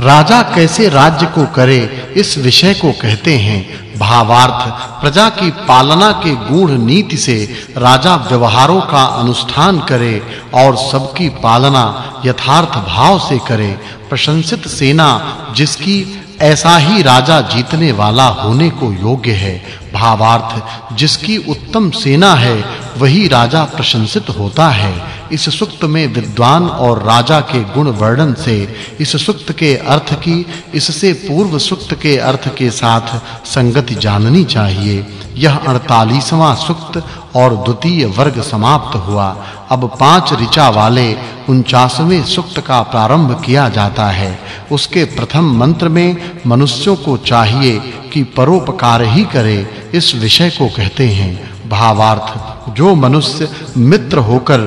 राजा कैसे राज्य को करे, इस विषय को कहते हैं। भावार्थ, प्रजा की पालना के गूढ़ नीति से राजा व्यवहारों का अनुष्ठान करे और सबकी पालना यथार्थ भाव से करे। प्रशंसित सेना जिसकी ऐसा ही राजा जीतने वाला होने को योग्य है भावार्थ, जिसकी उत्तम सेना है, वही राजा प्रशंसित होता है। इस सुक्त में विद्वान और राजा के गुण वर्णन से, इस सुक्त के अर्थ की, इससे पूर्व सुक्त के अर्थ के साथ संगति जाननी चाहिए। यह 48वां सुक्त और द्वितीय वर्ग समाप्त हुआ। अब पाँच ऋचा वाले 49वें सुक्त का प्रारंभ किया जाता है। उसके प्रथम मंत्र में मनुष्यों को चाहिए कि परोपकार ही करे इस विषय को कहते हैं, भावार्थ, जो मनुष्य मित्र होकर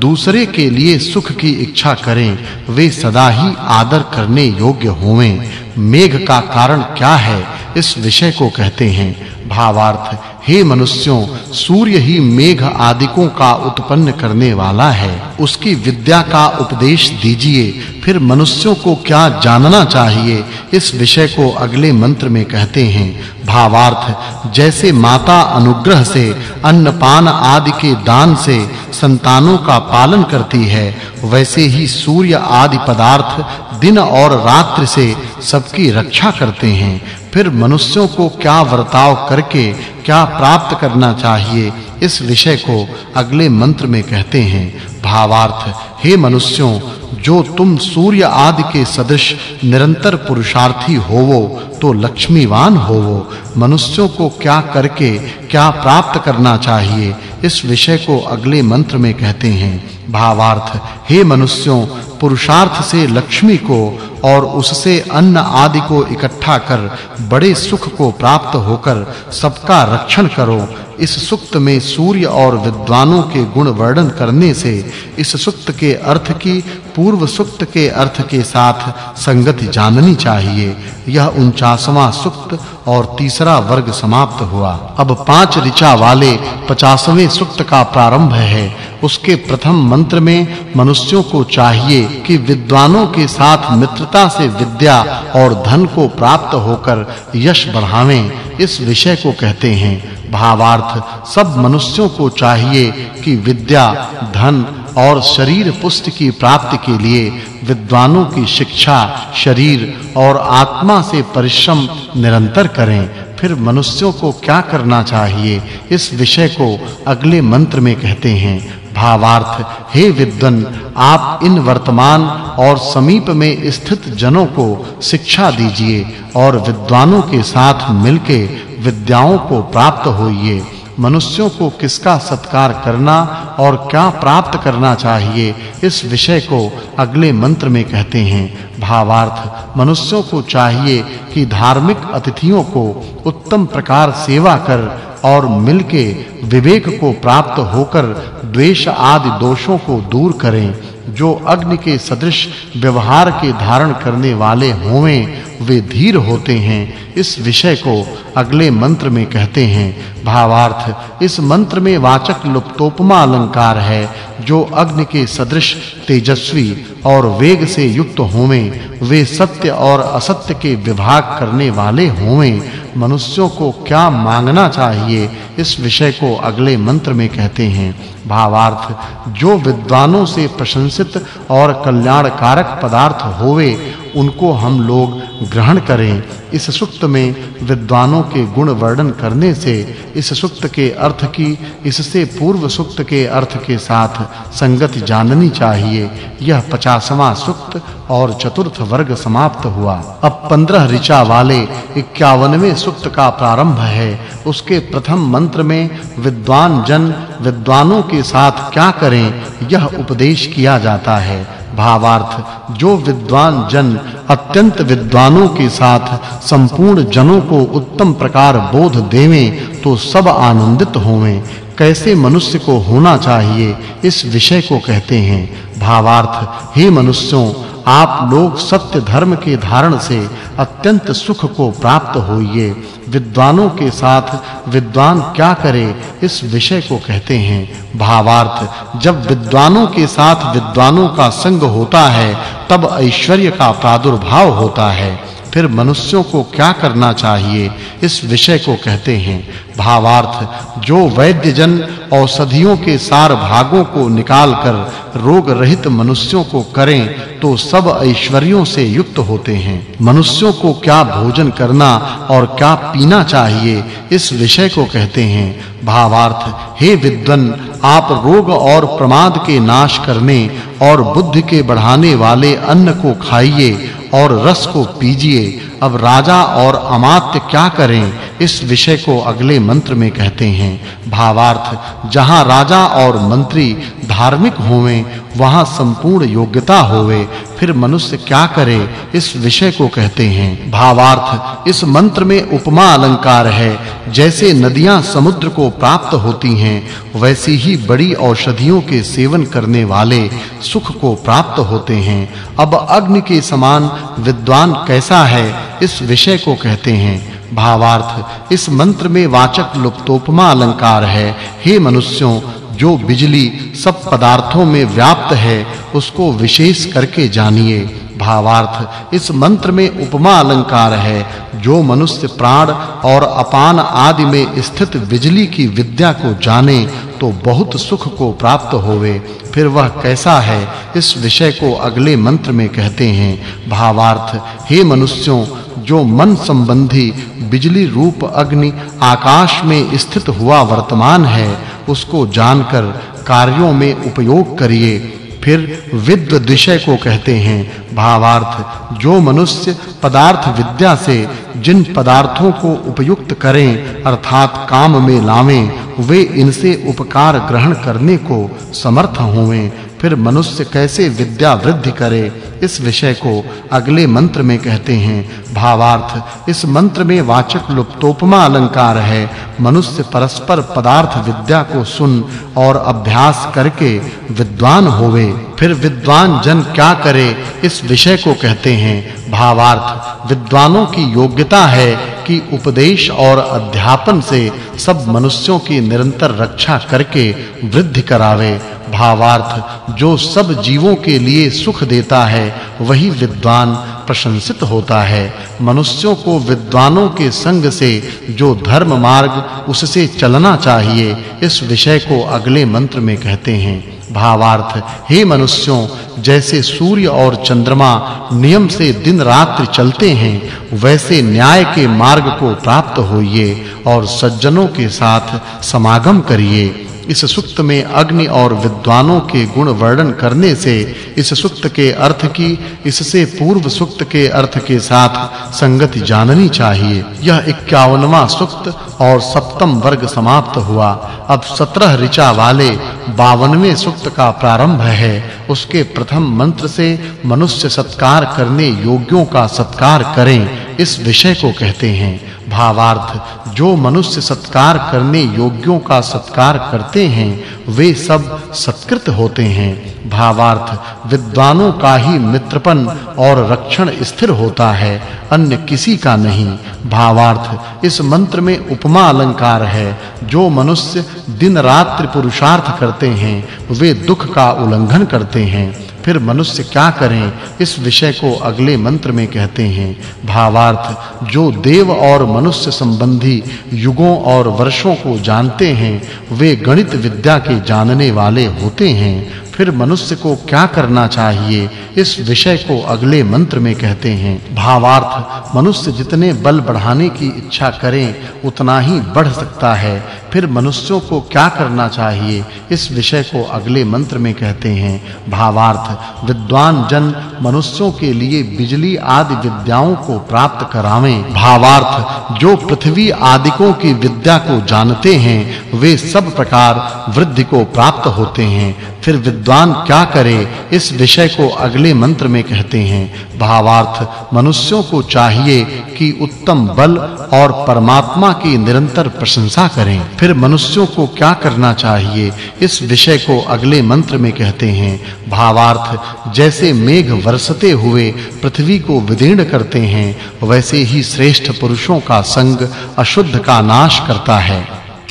दूसरे के लिए सुख की इच्छा करें, वे सदा ही आदर करने योग्य होवें। मेघ का कारण क्या है? इस विषय को कहते हैं, भावार्थ, हे मनुष्यों, सूर्य ही मेघ आदिकों का उत्पन्न करने वाला है। उसकी विद्या का उपदेश दीजिए, फिर मनुष्यों को क्या जानना चाहिए? इस विषय को अगले मंत्र में कहते हैं भावार्थ, जैसे माता अनुग्रह से, अन्नपान आदि के दान से संतानों का पालन करती है, वैसे ही सूर्य आदि पदार्थ दिन और रात्रि से सबकी रक्षा करते हैं। फिर मनुष्यों को क्या वर्ताव करके क्या प्राप्त करना चाहिए, इस विषय को अगले मंत्र में कहते हैं। भावार्थ, हे मनुष्यों, जो तुम सूर्य आदि के सदृश निरंतर पुरुषार्थी होवो तो लक्ष्मीवान होवो। मनुष्यों को क्या करके, क्या प्राप्त करना चाहिए, इस विषय को अगले मंत्र में कहते हैं। भावार्थ, हे मनुष्यों, पुरुषार्थ से लक्ष्मी को और उससे अन्न आदि को इकट्ठा कर, बड़े सुख को प्राप्त होकर सबका रक्षण करो। इस सुक्त में सूर्य और विद्वानों के गुण वर्णन करने से इस सुक्त के अर्थ की, पूर्व सुक्त के अर्थ के साथ संगति जाननी चाहिए। यह 49वां सुक्त और तीसरा वर्ग समाप्त हुआ। अब पाँच ऋचा वाले 50वें सुक्त का प्रारंभ है। उसके प्रथम मंत्र में मनुष्यों को चाहिए कि विद्वानों के साथ मित्रता से विद्या और धन को प्राप्त होकर यश बढ़ावें। इस विषय को कहते हैं भावार्थ सब मनुष्यों को चाहिए कि विद्या, धन और शरीर पुष्टि की प्राप्ति के लिए विद्वानों की शिक्षा, शरीर और आत्मा से परिश्रम निरंतर करें। फिर मनुष्यों को क्या करना चाहिए? इस विषय को अगले मंत्र में कहते हैं। भावार्थ, हे विद्वन, आप इन वर्तमान और समीप में स्थित जनों को शिक्षा दीजिए और विद्वानों के साथ मिलके विद्याओं को प्राप्त होइए। मनुष्यों को किसका सत्कार करना और क्या प्राप्त करना चाहिए, इस विषय को अगले मंत्र में कहते हैं। भावार्थ, मनुष्यों को चाहिए कि धार्मिक अतिथियों को उत्तम प्रकार सेवा कर और मिलके विवेक को प्राप्त होकर द्वेष आदि दोषों को दूर करें, जो अग्नि के सदृश व्यवहार के धारण करने वाले होवें वे धीर होते हैं, इस विषय को अगले मंत्र में कहते हैं। भावार्थ, इस मंत्र में वाचक् लुप्तोपमा अलंकार है, जो अग्नि के सदृश, तेजस्वी और वेग से युक्त होवें, वे सत्य और असत्य के विभाग करने वाले होवें। मनुष्यों को क्या मांगना चाहिए, इस विषय को अगले मंत्र में कहते हैं। भावार्थ, जो विद्वानों से प्रशंसित और कल्याणकारक पदार्थ होवे उनको हम लोग ग्रहण करें। इस सुक्त में विद्वानों के गुण वर्णन करने से, इस सुक्त के अर्थ की, इससे पूर्व सुक्त के अर्थ के साथ संगति जाननी चाहिए। यह 50वां सुक्त और चतुर्थ वर्ग समाप्त हुआ। अब 15 ऋचा वाले 51वें सुक्त का प्रारंभ है। उसके प्रथम मंत्र में विद्वान जन विद्वानों के साथ क्या करें, यह उपदेश किया जाता है। भावार्थ, जो विद्वान जन अत्यंत विद्वानों के साथ संपूर्ण जनों को उत्तम प्रकार बोध देवें तो सब आनंदित होवें। कैसे मनुष्य को होना चाहिए, इस विषय को कहते हैं। भावार्थ, हे मनुष्यों आप लोग सत्य धर्म के धारण से अत्यंत सुख को प्राप्त होइए। विद्वानों के साथ विद्वान क्या करे, इस विषय को कहते हैं भावार्थ। जब विद्वानों के साथ विद्वानों का संग होता है, तब ऐश्वर्य का प्रादुर्भाव होता है। फिर मनुष्यों को क्या करना चाहिए? इस विषय को कहते हैं। भावार्थ, जो वैद्य जन औषधियों के सार भागों को निकालकर रोग रहित मनुष्यों को करें तो सब ऐश्वर्यों से युक्त होते हैं। मनुष्यों को क्या भोजन करना और क्या पीना चाहिए? इस विषय को कहते हैं। भावार्थ, हे विद्वन, आप रोग और प्रमाद के नाश करने और बुद्धि के बढ़ाने वाले अन्न को खाइए और रस को पीजिए। अब राजा और अमात्य क्या करें? इस विषय को अगले मंत्र में कहते हैं। भावार्थ, जहाँ राजा और मंत्री धार्मिक होवें, वहाँ संपूर्ण योग्यता होवे। फिर मनुष्य क्या करे? इस विषय को कहते हैं। भावार्थ, इस मंत्र में उपमा अलंकार है। जैसे नदियाँ समुद्र को प्राप्त होती हैं, वैसी ही बड़ी औषधियों के सेवन करने वाले सुख को प्राप्त होते हैं। अब अग्नि के समान विद्वान कैसा है? इस विषय को कहते हैं, भावार्थ, इस मंत्र में वाचक् लुप्तोपमा अलंकार है। हे मनुष्यों, जो बिजली सब पदार्थों में व्याप्त है, उसको विशेष करके जानिए। भावार्थ, इस मंत्र में उपमा अलंकार है, जो मनुष्य प्राण और अपान आदि में स्थित बिजली की विद्या को जाने तो बहुत सुख को प्राप्त होवे, फिर वह कैसा है, इस विषय को अगले मंत्र में कहते हैं। भावार्थ, हे मनुष्यों, जो मन संबंधी बिजली रूप अग्नि आकाश में स्थित हुआ वर्तमान है, उसको जानकर कार्यों में उपयोग करिए। फिर विद्व विषय को कहते हैं। भावार्थ, जो मनुष्य पदार्थ विद्या से जिन पदार्थों को उपयुक्त करें, अर्थात काम में लावें, वे इनसे उपकार ग्रहण करने को समर्थ होवें। फिर मनुष्य कैसे विद्या वृद्धि करे, इस विषय को अगले मंत्र में कहते हैं। भावार्थ, इस मंत्र में वाचक् लुप्तोपमा अलंकार है मनुष्य परस्पर पदार्थ विद्या को सुन और अभ्यास करके विद्वान होवे, फिर विद्वान जन क्या करे, इस विषय को कहते हैं भावार्थ। विद्वानों की योग्यता है कि उपदेश और अध्यापन से सब मनुष्यों की निरंतर रक्षा करके वृद्धि करावे। भावार्थ, जो सब जीवों के लिए सुख देता है, वही विद्वान प्रशंसित होता है। मनुष्यों को विद्वानों के संग से जो धर्म मार्ग, उससे चलना चाहिए, इस विषय को अगले मंत्र में कहते हैं। भावार्थ, हे मनुष्यों, जैसे सूर्य और चंद्रमा नियम से दिन रात्रि चलते हैं, वैसे न्याय के मार्ग को प्राप्त होइए और सज्जनों के साथ समागम करिए। इस सुक्त में अग्नि और विद्वानों के गुण वर्णन करने से इस सुक्त के अर्थ की, इससे पूर्व सुक्त के अर्थ के साथ संगति जाननी चाहिए। यह 51वां सुक्त और सप्तम वर्ग समाप्त हुआ। अब 17 ऋचा वाले 52वें सुक्त का प्रारंभ है। उसके प्रथम मंत्र से मनुष्य सत्कार करने योग्यों का सत्कार करें, इस विषय को कहते हैं। भावार्थ, जो मनुष्य सत्कार करने योग्यों का सत्कार करते हैं, वे सब सत्कृत होते हैं। भावार्थ, विद्वानों का ही मित्रपन और रक्षण स्थिर होता है, अन्य किसी का नहीं। भावार्थ, इस मंत्र में उपमा अलंकार है, जो मनुष्य दिन रात्रि पुरुषार्थ करते हैं, वे दुख का उल्लंघन करते हैं। फिर मनुष्य क्या करें? इस विषय को अगले मंत्र में कहते हैं। भावार्थ, जो देव और मनुष्य संबंधी युगों और वर्षों को जानते हैं, वे गणित विद्या के जानने वाले होते हैं। फिर मनुष्य को क्या करना चाहिए? इस विषय को अगले मंत्र में कहते हैं। भावार्थ, मनुष्य जितने बल बढ़ाने की इच्छा करें, उतना ही बढ़ सकता है। फिर मनुष्यों को क्या करना चाहिए? इस विषय को अगले मंत्र में कहते हैं। भावार्थ, विद्वान जन मनुष्यों के लिए बिजली आदि विद्याओं को प्राप्त करावें। भावार्थ, जो पृथ्वी आदिकों की विद्या को जानते हैं, वे सब प्रकार वृद्धि को प्राप्त होते हैं। फिर विद्वान क्या करे? इस विषय को अगले मंत्र में कहते हैं, भावार्थ, मनुष्यों को चाहिए कि उत्तम बल और परमात्मा की निरंतर प्रशंसा करें। फिर मनुष्यों को क्या करना चाहिए? इस विषय को अगले मंत्र में कहते हैं, भावार्थ, जैसे मेघ वर्षते हुए पृथ्वी को विदीर्ण करते हैं, वैसे ही श्रेष्ठ पुरुषों का संग अशुद्ध का नाश करता है।